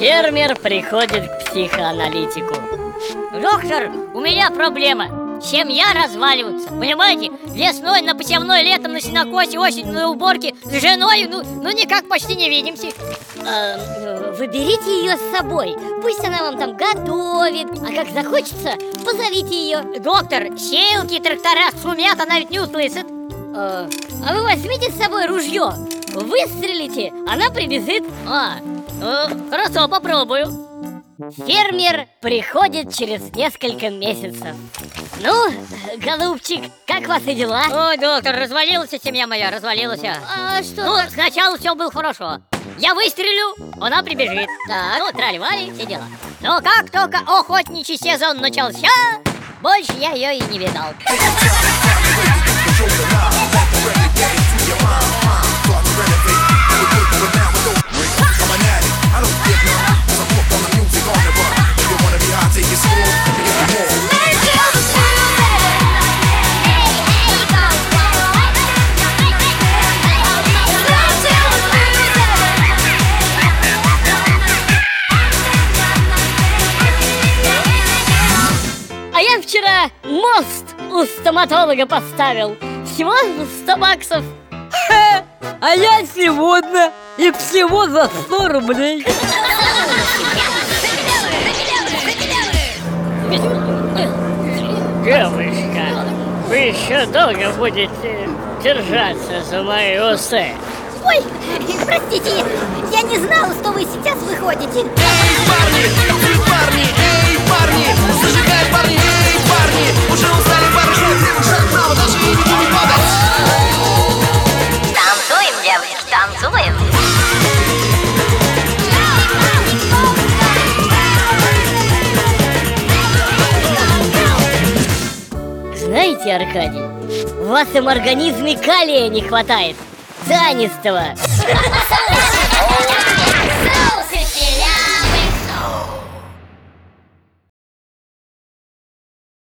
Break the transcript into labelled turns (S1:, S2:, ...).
S1: Фермер приходит к психоаналитику. Доктор, у меня проблема. Семья разваливается, понимаете? Весной на посевной, летом на сенокосе, осенью на уборке С женой, ну, ну никак почти не видимся
S2: э, Вы берите ее с собой Пусть она вам там готовит А как захочется, позовите ее
S1: Доктор, сеялки, трактора шумят, она ведь не услышит
S2: э, А вы возьмите с собой ружье Выстрелите, она прибежит
S1: А, ну, хорошо, попробую.
S2: Фермер приходит через несколько месяцев. Ну, голубчик, как вас и дела?
S1: Ой, доктор, развалилась семья моя, развалилась
S2: А что?
S1: Ну, сначала все было хорошо. Я выстрелю, она прибежит.
S2: Так.
S1: Ну, трали-вали, все дела. Но как только охотничий сезон начался Больше я ее и не видал
S2: А я вчера мост у стоматолога поставил. Всего 100 баксов.
S3: А я сегодня и всего за 100 рублей.
S1: Девушка, вы еще долго будете держаться за мои усы.
S2: Ой, простите, я не знала, что вы сейчас выходите.
S4: Парни, парни, эй, парни,
S2: Знаете, Аркадий, в вашем организме калия не хватает. Цианистого